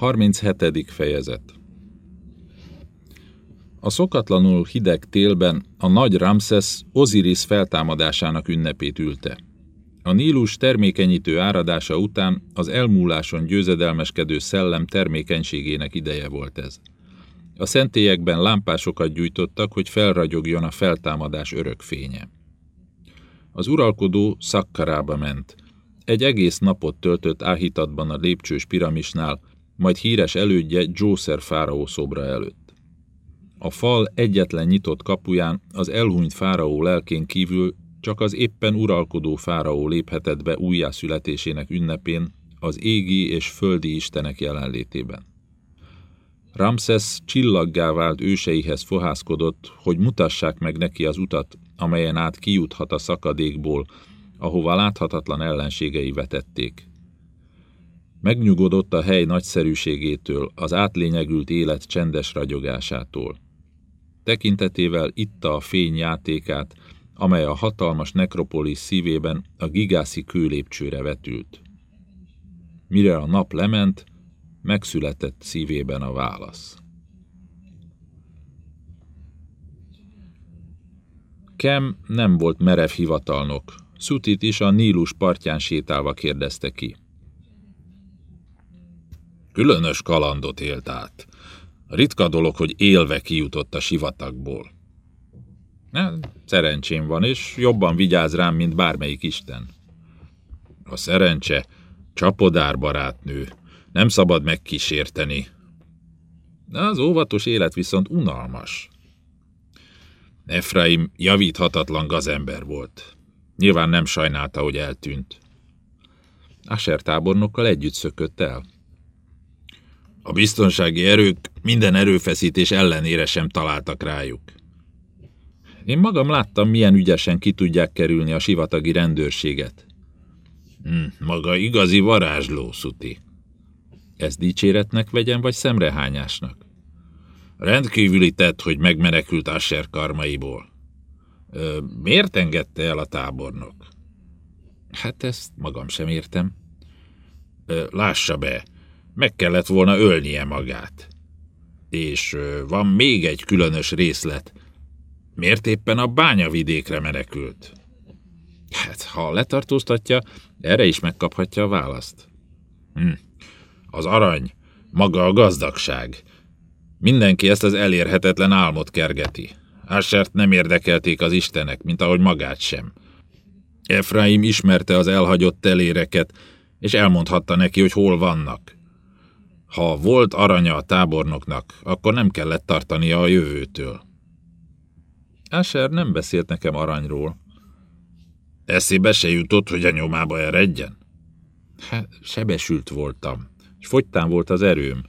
37. fejezet A szokatlanul hideg télben a nagy Ramses Osiris feltámadásának ünnepét ülte. A Nílus termékenyítő áradása után az elmúláson győzedelmeskedő szellem termékenységének ideje volt ez. A szentélyekben lámpásokat gyújtottak, hogy felragyogjon a feltámadás örök fénye. Az uralkodó szakkarába ment. Egy egész napot töltött áhítatban a lépcsős piramisnál, majd híres elődje Djószer fáraó szobra előtt. A fal egyetlen nyitott kapuján az elhunyt fáraó lelkén kívül csak az éppen uralkodó fáraó léphetett be újjászületésének ünnepén az égi és földi istenek jelenlétében. Ramses csillaggá vált őseihez fohászkodott, hogy mutassák meg neki az utat, amelyen át kijuthat a szakadékból, ahova láthatatlan ellenségei vetették. Megnyugodott a hely nagyszerűségétől, az átlényegült élet csendes ragyogásától. Tekintetével itta a fény játékát, amely a hatalmas nekropolis szívében a gigászi kőlépcsőre vetült. Mire a nap lement, megszületett szívében a válasz. Kem nem volt merev hivatalnok. Szutit is a Nílus partján sétálva kérdezte ki. Különös kalandot élt át. Ritka dolog, hogy élve kijutott a sivatagból. Szerencsém van, és jobban vigyáz rám, mint bármelyik isten. A szerencse csapodár barátnő. Nem szabad megkísérteni. De az óvatos élet viszont unalmas. Efraim javíthatatlan gazember volt. Nyilván nem sajnálta, hogy eltűnt. Asher tábornokkal együtt szökött el. A biztonsági erők minden erőfeszítés ellenére sem találtak rájuk. Én magam láttam, milyen ügyesen ki tudják kerülni a sivatagi rendőrséget. Hm, maga igazi varázsló, Szuti. Ez dicséretnek vegyen, vagy szemrehányásnak? Rendkívüli tett, hogy megmenekült Asher karmaiból. Ö, miért engedte el a tábornok? Hát ezt magam sem értem. Ö, lássa be, meg kellett volna ölnie magát. És van még egy különös részlet. Miért éppen a bányavidékre menekült? Hát, ha letartóztatja, erre is megkaphatja a választ. Hm. Az arany, maga a gazdagság. Mindenki ezt az elérhetetlen álmot kergeti. Asert nem érdekelték az istenek, mint ahogy magát sem. Efraim ismerte az elhagyott teléreket, és elmondhatta neki, hogy hol vannak. Ha volt aranya a tábornoknak, akkor nem kellett tartania a jövőtől. Asher nem beszélt nekem aranyról. Eszébe se jutott, hogy a nyomába eredjen? Hát, sebesült voltam, és fogytán volt az erőm.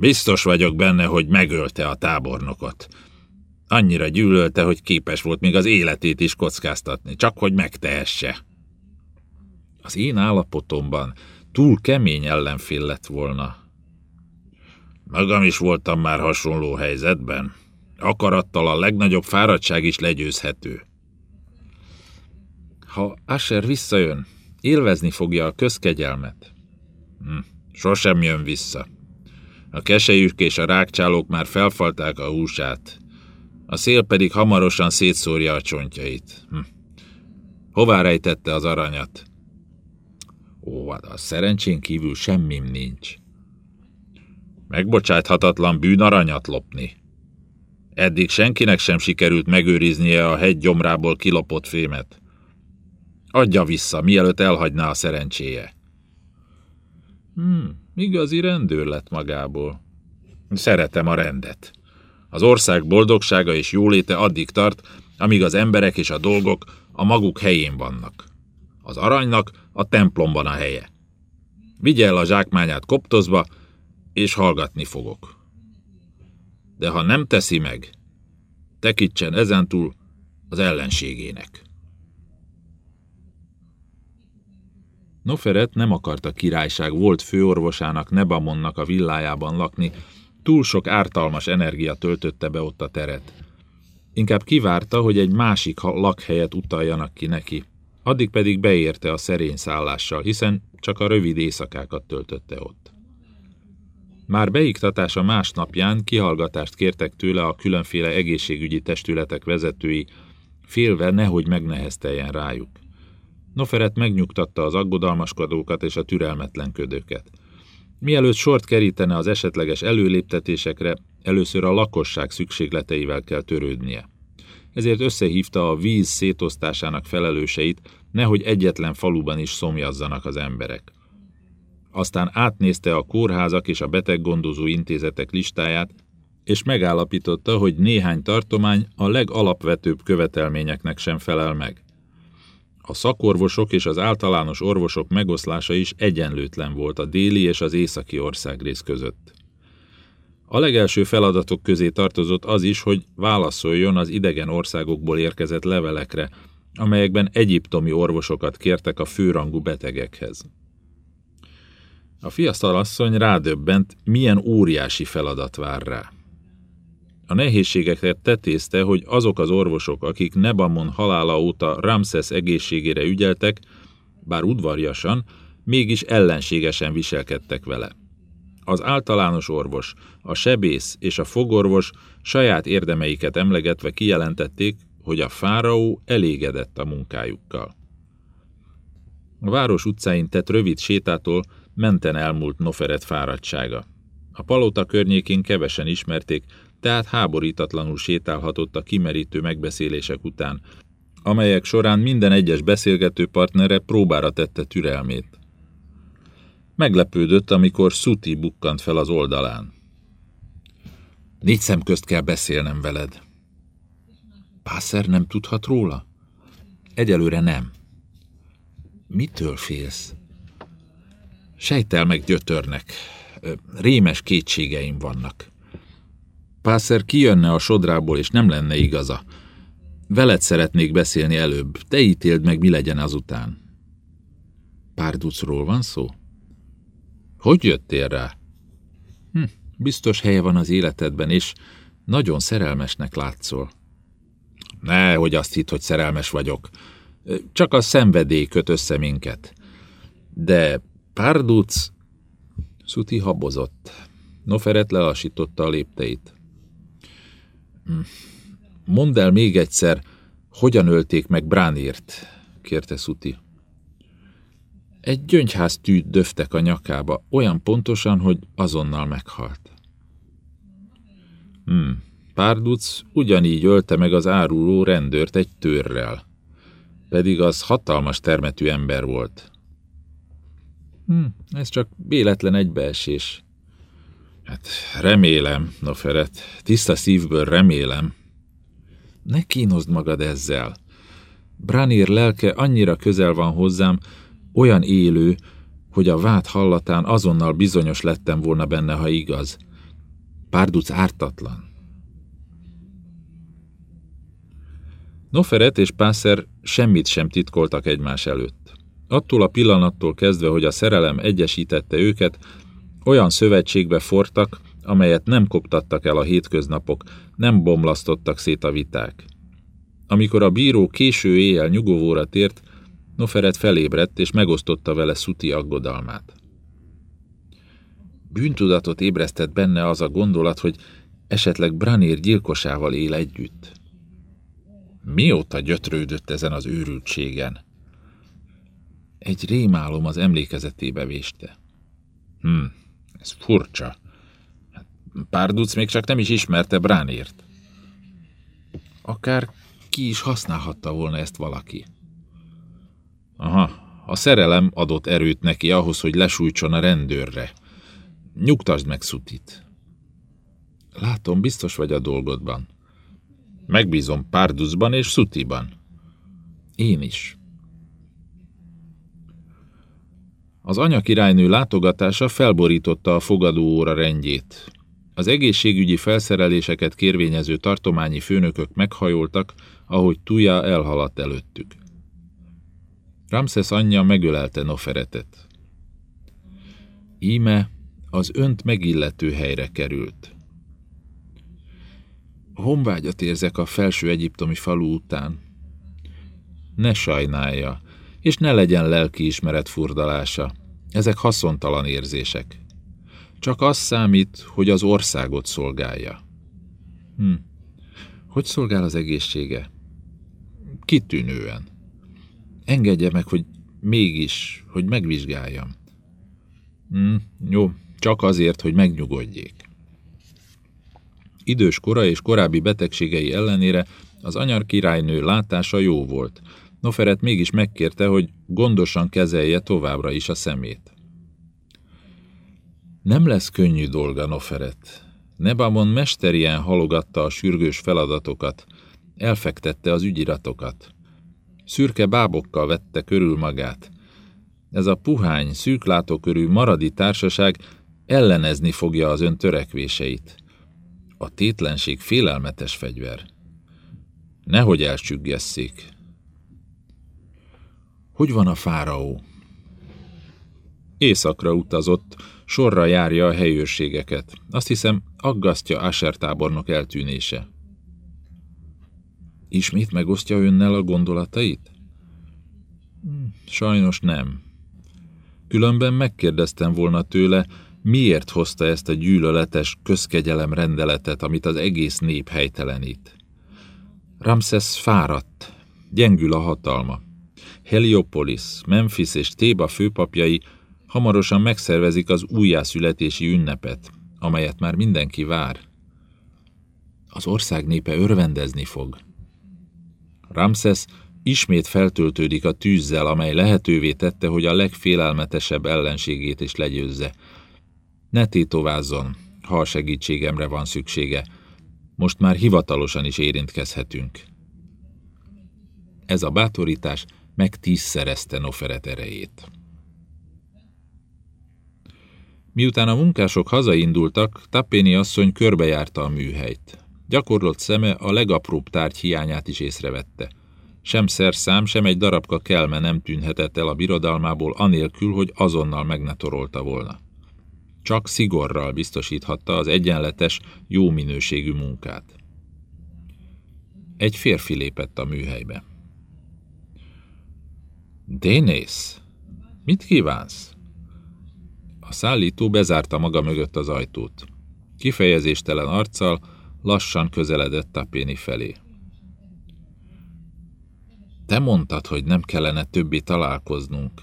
Biztos vagyok benne, hogy megölte a tábornokot. Annyira gyűlölte, hogy képes volt még az életét is kockáztatni, csak hogy megtehesse. Az én állapotomban túl kemény ellenfél lett volna. Magam is voltam már hasonló helyzetben. Akarattal a legnagyobb fáradtság is legyőzhető. Ha Asher visszajön, élvezni fogja a közkegyelmet. Hm, sosem jön vissza. A kesejük és a rákcsálók már felfalták a húsát. A szél pedig hamarosan szétszórja a csontjait. Hm. Hová rejtette az aranyat? Ó, hát szerencsén kívül semmim nincs. Megbocsáthatatlan bűn aranyat lopni. Eddig senkinek sem sikerült megőriznie a hegy gyomrából kilopott fémet. Adja vissza, mielőtt elhagyná a szerencséje. Hmm, igazi rendőr lett magából. Szeretem a rendet. Az ország boldogsága és jóléte addig tart, amíg az emberek és a dolgok a maguk helyén vannak. Az aranynak a templomban a helye. Vigye el a zsákmányát koptozba, és hallgatni fogok. De ha nem teszi meg, tekintsen ezentúl az ellenségének. Noferet nem akart a királyság volt főorvosának Nebamonnak a villájában lakni, túl sok ártalmas energia töltötte be ott a teret. Inkább kivárta, hogy egy másik lakhelyet utaljanak ki neki. Addig pedig beérte a szerény szállással, hiszen csak a rövid éjszakákat töltötte ott. Már beiktatása másnapján kihallgatást kértek tőle a különféle egészségügyi testületek vezetői, félve nehogy megnehezteljen rájuk. Noferet megnyugtatta az aggodalmaskodókat és a türelmetlenködőket. Mielőtt sort kerítene az esetleges előléptetésekre, először a lakosság szükségleteivel kell törődnie. Ezért összehívta a víz szétosztásának felelőseit, nehogy egyetlen faluban is szomjazzanak az emberek. Aztán átnézte a kórházak és a beteggondozó intézetek listáját, és megállapította, hogy néhány tartomány a legalapvetőbb követelményeknek sem felel meg. A szakorvosok és az általános orvosok megoszlása is egyenlőtlen volt a déli és az északi országrész között. A legelső feladatok közé tartozott az is, hogy válaszoljon az idegen országokból érkezett levelekre, amelyekben egyiptomi orvosokat kértek a főrangú betegekhez. A fiasztalasszony rádöbbent, milyen óriási feladat vár rá. A nehézségeket tetézte, hogy azok az orvosok, akik Nebamon halála óta Ramses egészségére ügyeltek, bár udvarjasan, mégis ellenségesen viselkedtek vele. Az általános orvos, a sebész és a fogorvos saját érdemeiket emlegetve kijelentették, hogy a fáraó elégedett a munkájukkal. A város utcáin tett rövid sétától menten elmúlt Noferet fáradtsága. A palota környékén kevesen ismerték, tehát háborítatlanul sétálhatott a kimerítő megbeszélések után, amelyek során minden egyes beszélgető partnere próbára tette türelmét. Meglepődött, amikor Szuti bukkant fel az oldalán. Négy szem közt kell beszélnem veled. Pászer nem tudhat róla? Egyelőre nem. Mitől félsz? Sejtel meg gyötörnek. Rémes kétségeim vannak. Pászer kijönne a sodrából, és nem lenne igaza. Veled szeretnék beszélni előbb. Te ítéld meg, mi legyen azután. Párducról van szó? Hogy jöttél rá? Hm, biztos helye van az életedben, és nagyon szerelmesnek látszol. Ne, hogy azt hitt, hogy szerelmes vagyok. Csak a szenvedély köt össze minket. De Párduc... Szuti habozott. Noferet lelassította a lépteit. Hm. Mondd el még egyszer, hogyan ölték meg Bránírt? kérte Szuti. Egy gyöngyház tűt döftek a nyakába, olyan pontosan, hogy azonnal meghalt. Hmm. Párduc ugyanígy ölte meg az áruló rendőrt egy törrel. Pedig az hatalmas termetű ember volt. Hmm, ez csak véletlen egybeesés. Hát remélem, Noferet, tiszta szívből remélem. Ne kínozd magad ezzel. Branir lelke annyira közel van hozzám, olyan élő, hogy a vád hallatán azonnal bizonyos lettem volna benne, ha igaz. Párduc ártatlan. Noferet és Pászer semmit sem titkoltak egymás előtt. Attól a pillanattól kezdve, hogy a szerelem egyesítette őket, olyan szövetségbe fortak, amelyet nem koptattak el a hétköznapok, nem bomlasztottak szét a viták. Amikor a bíró késő éjjel nyugovóra tért, Noferet felébredt és megosztotta vele Szuti aggodalmát. Bűntudatot ébresztett benne az a gondolat, hogy esetleg Branér gyilkosával él együtt. Mióta gyötrődött ezen az őrültségen? Egy rémálom az emlékezetébe véste. Hm, ez furcsa. Hát, Párduc még csak nem is ismerte Bránért. Akár ki is használhatta volna ezt valaki. Aha, a szerelem adott erőt neki ahhoz, hogy lesújtson a rendőrre. Nyugtasd meg Szutit. Látom, biztos vagy a dolgodban. Megbízom Párducban és Szutiban. Én is. Az anyakirálynő látogatása felborította a fogadóóra rendjét. Az egészségügyi felszereléseket kérvényező tartományi főnökök meghajoltak, ahogy Tuja elhaladt előttük. Ramses anyja megölelte Noferetet. Íme az önt megillető helyre került. Honvágyat érzek a felső egyiptomi falu után. Ne sajnálja, és ne legyen lelkiismeret furdalása. Ezek haszontalan érzések. Csak az számít, hogy az országot szolgálja. Hm. Hogy szolgál az egészsége? Kitűnően. Engedje meg, hogy mégis, hogy megvizsgáljam. Hm, jó, csak azért, hogy megnyugodjék. Idős kora és korábbi betegségei ellenére az anyar királynő látása jó volt. Noferet mégis megkérte, hogy gondosan kezelje továbbra is a szemét. Nem lesz könnyű dolga, Noferet. Nebamon mesterien halogatta a sürgős feladatokat, elfektette az ügyiratokat. Szürke bábokkal vette körül magát. Ez a puhány, szűklátókörű maradi társaság ellenezni fogja az ön törekvéseit. A tétlenség félelmetes fegyver. Nehogy elsüggesszék. Hogy van a fáraó? Északra utazott, sorra járja a helyőrségeket. Azt hiszem, aggasztja Asher tábornok eltűnése. Ismét megosztja önnel a gondolatait? Sajnos nem. Különben megkérdeztem volna tőle, miért hozta ezt a gyűlöletes közkegyelem rendeletet, amit az egész nép helytelenít. Ramses fáradt, gyengül a hatalma. Heliopolis, Memphis és Téba főpapjai hamarosan megszervezik az újjászületési ünnepet, amelyet már mindenki vár. Az ország népe örvendezni fog. Ramses ismét feltöltődik a tűzzel, amely lehetővé tette, hogy a legfélelmetesebb ellenségét is legyőzze. Ne tétovázzon, ha a segítségemre van szüksége. Most már hivatalosan is érintkezhetünk. Ez a bátorítás meg tízszerezte Noferet erejét. Miután a munkások hazaindultak, Tappéni asszony körbejárta a műhelyt. Gyakorlott szeme a legapróbb tárgy hiányát is észrevette. Sem szerszám, sem egy darabka kelme nem tűnhetett el a birodalmából anélkül, hogy azonnal megnetorolta volna. Csak szigorral biztosíthatta az egyenletes, jó minőségű munkát. Egy férfi lépett a műhelybe. Dénész, mit kívánsz? A szállító bezárta maga mögött az ajtót. Kifejezéstelen arccal lassan közeledett Tapéni felé. Te mondtad, hogy nem kellene többé találkoznunk.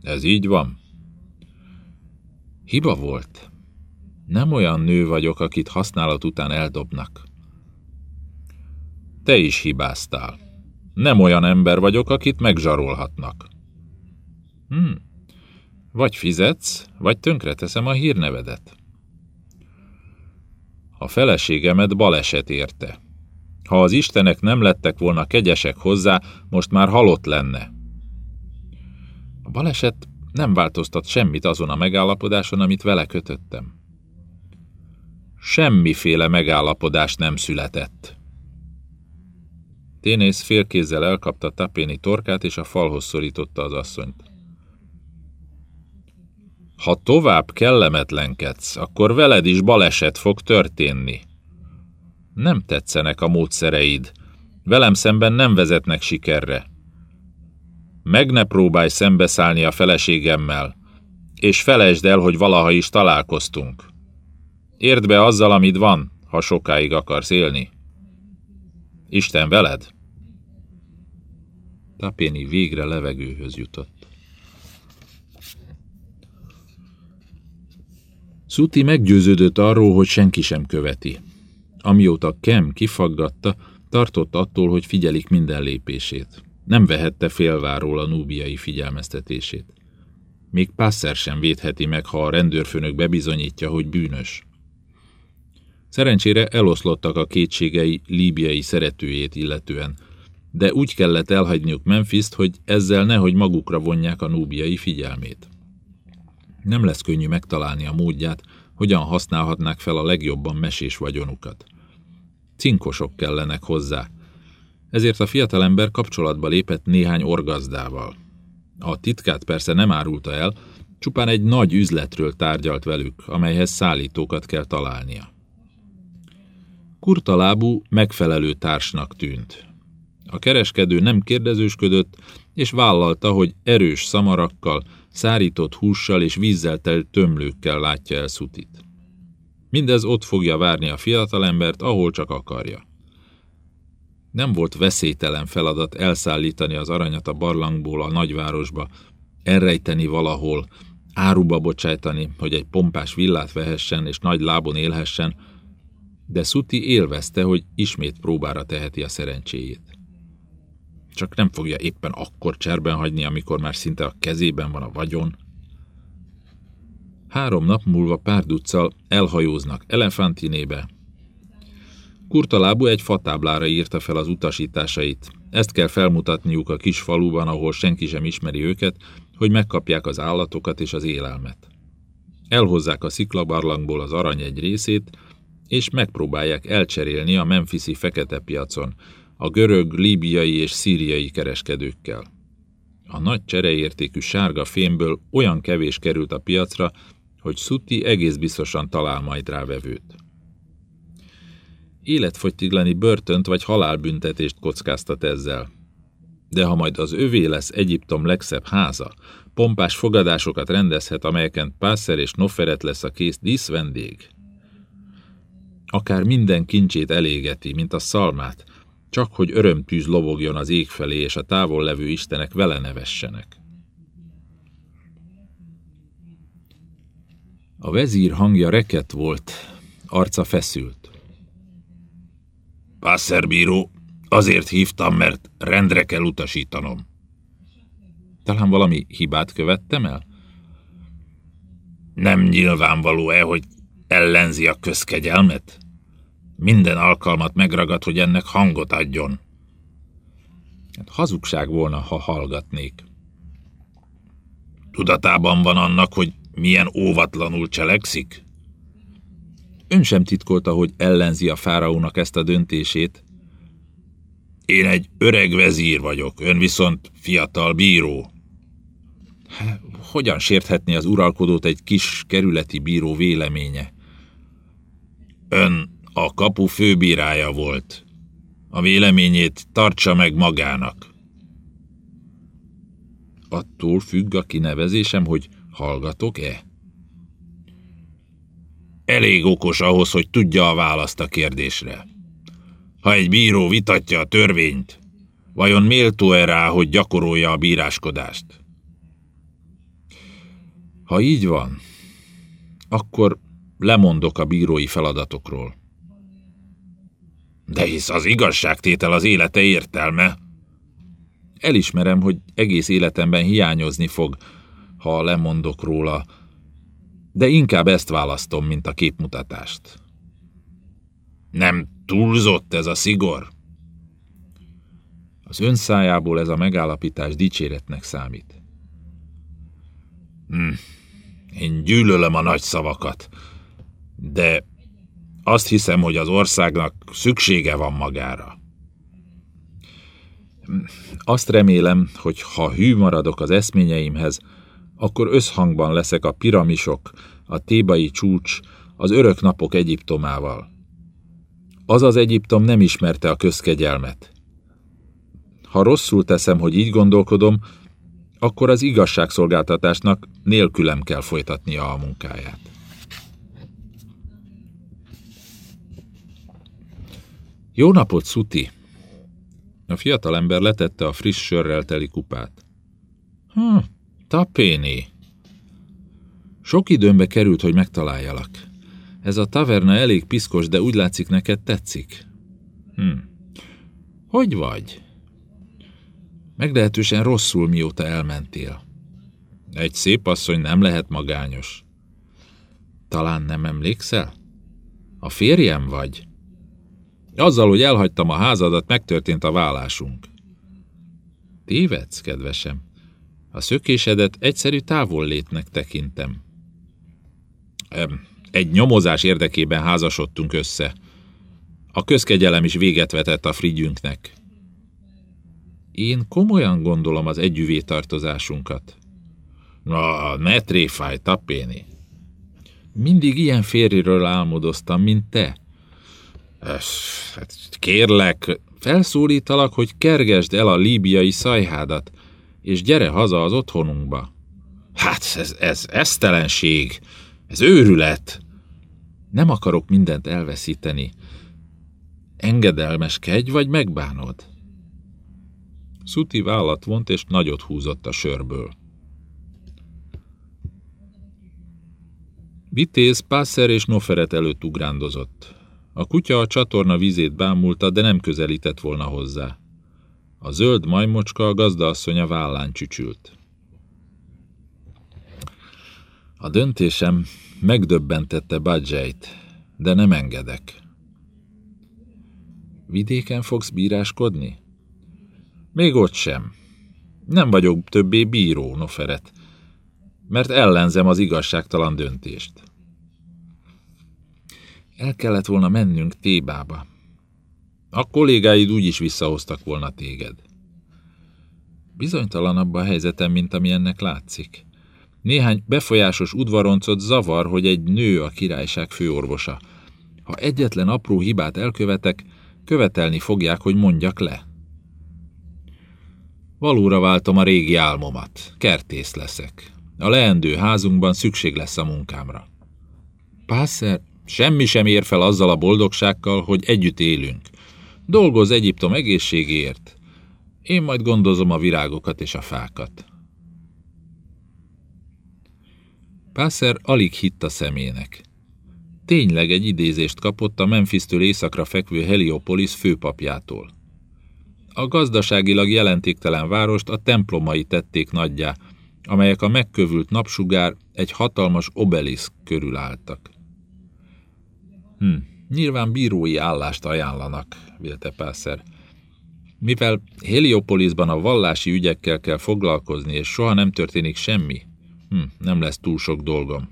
Ez így van? Hiba volt. Nem olyan nő vagyok, akit használat után eldobnak. Te is hibáztál. Nem olyan ember vagyok, akit megzsarolhatnak. Hmm. Vagy fizetsz, vagy tönkreteszem a hírnevedet. A feleségemet baleset érte. Ha az istenek nem lettek volna kegyesek hozzá, most már halott lenne. A baleset nem változtat semmit azon a megállapodáson, amit vele kötöttem. Semmiféle megállapodás nem született. Ténész félkézzel elkapta Tapéni torkát, és a falhoz szorította az asszonyt. Ha tovább kellemetlenkedsz, akkor veled is baleset fog történni. Nem tetszenek a módszereid. Velem szemben nem vezetnek sikerre. Meg ne próbálj szembeszállni a feleségemmel, és felejtsd el, hogy valaha is találkoztunk. Érd be azzal, amit van, ha sokáig akarsz élni. Isten veled? Tapéni végre levegőhöz jutott. Szuti meggyőződött arról, hogy senki sem követi. Amióta Kem kifaggatta, tartott attól, hogy figyelik minden lépését. Nem vehette félváról a núbiai figyelmeztetését. Még Passer sem védheti meg, ha a rendőrfőnök bebizonyítja, hogy bűnös. Szerencsére eloszlottak a kétségei líbiai szeretőjét illetően, de úgy kellett elhagyniuk Memphis-t, hogy ezzel nehogy magukra vonják a núbiai figyelmét. Nem lesz könnyű megtalálni a módját, hogyan használhatnák fel a legjobban mesés vagyonukat. Cinkosok kellenek hozzá, ezért a fiatalember kapcsolatba lépett néhány orgazdával. A titkát persze nem árulta el, csupán egy nagy üzletről tárgyalt velük, amelyhez szállítókat kell találnia. Kurtalábú megfelelő társnak tűnt. A kereskedő nem kérdezősködött, és vállalta, hogy erős szamarakkal, szárított hússal és vízzel telt tömlőkkel látja el Szutit. Mindez ott fogja várni a fiatalembert, ahol csak akarja. Nem volt veszélytelen feladat elszállítani az aranyat a barlangból a nagyvárosba, elrejteni valahol, áruba bocsájtani, hogy egy pompás villát vehessen és nagy lábon élhessen, de Szuti élvezte, hogy ismét próbára teheti a szerencséjét. Csak nem fogja éppen akkor cserben hagyni, amikor már szinte a kezében van a vagyon. Három nap múlva párduccal elhajóznak Elefantinébe. Kurtalábú egy fatáblára írta fel az utasításait. Ezt kell felmutatniuk a kis faluban, ahol senki sem ismeri őket, hogy megkapják az állatokat és az élelmet. Elhozzák a sziklabarlangból az arany egy részét, és megpróbálják elcserélni a Memphisi fekete piacon, a görög, líbiai és szíriai kereskedőkkel. A nagy csereértékű sárga fémből olyan kevés került a piacra, hogy Szuti egész biztosan talál majd rá vevőt. Életfogytiglani börtönt vagy halálbüntetést kockáztat ezzel. De ha majd az övé lesz Egyiptom legszebb háza, pompás fogadásokat rendezhet, amelyeken Pászer és Noferet lesz a kész díszvendég, akár minden kincsét elégeti, mint a szalmát, csak hogy örömtűz lobogjon az ég felé, és a távol levő istenek vele nevessenek. A vezír hangja reket volt, arca feszült. Passerbíró, azért hívtam, mert rendre kell utasítanom. Talán valami hibát követtem el? Nem nyilvánvaló-e, hogy ellenzi a közkegyelmet? Minden alkalmat megragad, hogy ennek hangot adjon. Hát hazugság volna, ha hallgatnék. Tudatában van annak, hogy milyen óvatlanul cselekszik? Ön sem titkolta, hogy ellenzi a fáraónak ezt a döntését. Én egy öreg vezír vagyok, ön viszont fiatal bíró. Hogyan sérthetné az uralkodót egy kis kerületi bíró véleménye? Ön a kapu főbírája volt. A véleményét tartsa meg magának. Attól függ a kinevezésem, hogy hallgatok-e? Elég okos ahhoz, hogy tudja a választ a kérdésre. Ha egy bíró vitatja a törvényt, vajon méltó-e rá, hogy gyakorolja a bíráskodást? Ha így van, akkor lemondok a bírói feladatokról. De hisz az igazságtétel az élete értelme. Elismerem, hogy egész életemben hiányozni fog, ha lemondok róla, de inkább ezt választom, mint a képmutatást. Nem túlzott ez a szigor? Az ön szájából ez a megállapítás dicséretnek számít. Hm. Én gyűlölöm a nagy szavakat, de azt hiszem, hogy az országnak szüksége van magára. Azt remélem, hogy ha hű maradok az eszményeimhez, akkor összhangban leszek a piramisok, a tébai csúcs, az örök napok Egyiptomával. Az az Egyiptom nem ismerte a közkegyelmet. Ha rosszul teszem, hogy így gondolkodom, akkor az igazságszolgáltatásnak nélkülem kell folytatnia a munkáját. Jó napot, Szuti! A fiatalember letette a friss sörrel teli kupát. Hm, tapéni. Sok időmbe került, hogy megtaláljalak. Ez a taverna elég piszkos, de úgy látszik, neked tetszik. Hm. Hogy vagy? Meglehetősen rosszul, mióta elmentél. Egy szép asszony nem lehet magányos. Talán nem emlékszel? A férjem vagy? Azzal, hogy elhagytam a házadat, megtörtént a vállásunk. Tévedsz, kedvesem. A szökésedet egyszerű távollétnek tekintem. Egy nyomozás érdekében házasodtunk össze. A közkegyelem is véget vetett a frigyünknek. Én komolyan gondolom az együvé tartozásunkat. Na, ne tréfáj, tapéni. Mindig ilyen férjről álmodoztam, mint te. Hát kérlek, Felszólítalak, hogy kergesd el a líbiai szajhádat, és gyere haza az otthonunkba. Hát ez, ez esztelenség, ez őrület. Nem akarok mindent elveszíteni. Engedelmeskedj, vagy megbánod? Szuti vállat vont, és nagyot húzott a sörből. Vitéz, Pászer és Noferet előtt ugrándozott. A kutya a csatorna vizét bámulta, de nem közelített volna hozzá. A zöld majmocska a gazdaasszonya vállán csücsült. A döntésem megdöbbentette Badzsejt, de nem engedek. Vidéken fogsz bíráskodni? Még ott sem. Nem vagyok többé bíró, Noferet, mert ellenzem az igazságtalan döntést. El kellett volna mennünk Tébába. A kollégáid úgy is visszahoztak volna téged. Bizonytalanabb a helyzetem, mint ami ennek látszik. Néhány befolyásos udvaroncot zavar, hogy egy nő a királyság főorvosa. Ha egyetlen apró hibát elkövetek, követelni fogják, hogy mondjak le. Valóra váltom a régi álmomat. Kertész leszek. A leendő házunkban szükség lesz a munkámra. Pászer, semmi sem ér fel azzal a boldogsággal, hogy együtt élünk. Dolgoz Egyiptom egészségéért. Én majd gondozom a virágokat és a fákat. Pászer alig hitt a szemének. Tényleg egy idézést kapott a Memphis-től északra fekvő Heliopolis főpapjától. A gazdaságilag jelentéktelen várost a templomai tették nagyjá, amelyek a megkövült napsugár egy hatalmas obeliszk körül álltak. Hm, nyilván bírói állást ajánlanak, vélte Pászer. Mivel Heliopolisban a vallási ügyekkel kell foglalkozni, és soha nem történik semmi, hm, nem lesz túl sok dolgom.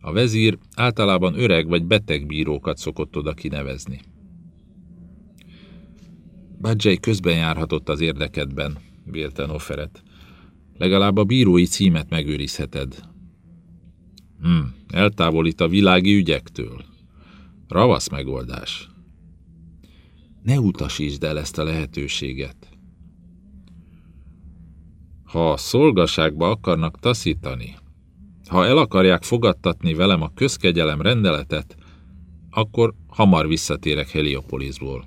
A vezír általában öreg vagy beteg bírókat szokott oda kinevezni. Badzsely közben járhatott az érdekedben, vélte Noferet. Legalább a bírói címet megőrizheted. Hm, eltávolít a világi ügyektől. Ravasz megoldás. Ne utasítsd el ezt a lehetőséget. Ha a szolgaságba akarnak taszítani, ha el akarják fogadtatni velem a közkegyelem rendeletet, akkor hamar visszatérek Heliopolisból.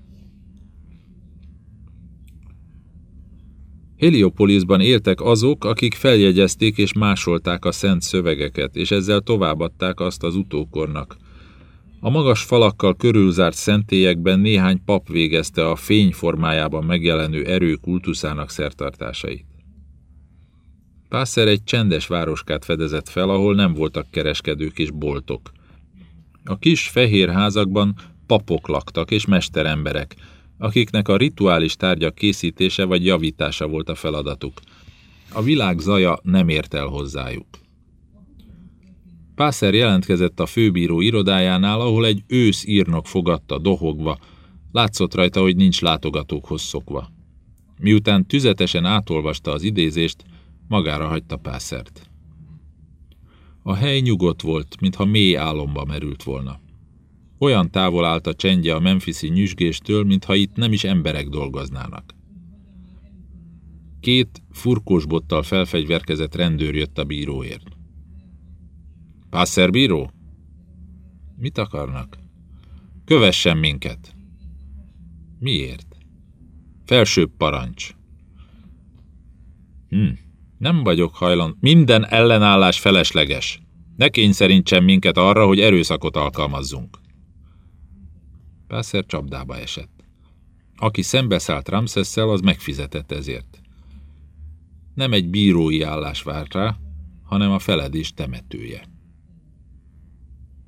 Heliopolisban éltek azok, akik feljegyezték és másolták a szent szövegeket, és ezzel továbbadták azt az utókornak. A magas falakkal körülzárt szentélyekben néhány pap végezte a fény formájában megjelenő erő kultuszának szertartásait. Pászer egy csendes városkát fedezett fel, ahol nem voltak kereskedők és boltok. A kis fehér házakban papok laktak és mesteremberek, akiknek a rituális tárgyak készítése vagy javítása volt a feladatuk. A világ zaja nem ért el hozzájuk. Pászer jelentkezett a főbíró irodájánál, ahol egy ősz írnok fogadta dohogva, látszott rajta, hogy nincs látogatókhoz szokva. Miután tüzetesen átolvasta az idézést, magára hagyta Pászert. A hely nyugodt volt, mintha mély álomba merült volna. Olyan távol állt a csendje a memphisi nyüzsgéstől, mintha itt nem is emberek dolgoznának. Két furkós bottal felfegyverkezett rendőr jött a bíróért. Pászer bíró? Mit akarnak? Kövessen minket. Miért? Felsőbb parancs. Hm, nem vagyok hajlandó. Minden ellenállás felesleges. Ne kényszerítsen minket arra, hogy erőszakot alkalmazzunk. Pászer csapdába esett. Aki szembeszállt Ramszesszel, az megfizetett ezért. Nem egy bírói állás várt rá, hanem a feledés temetője.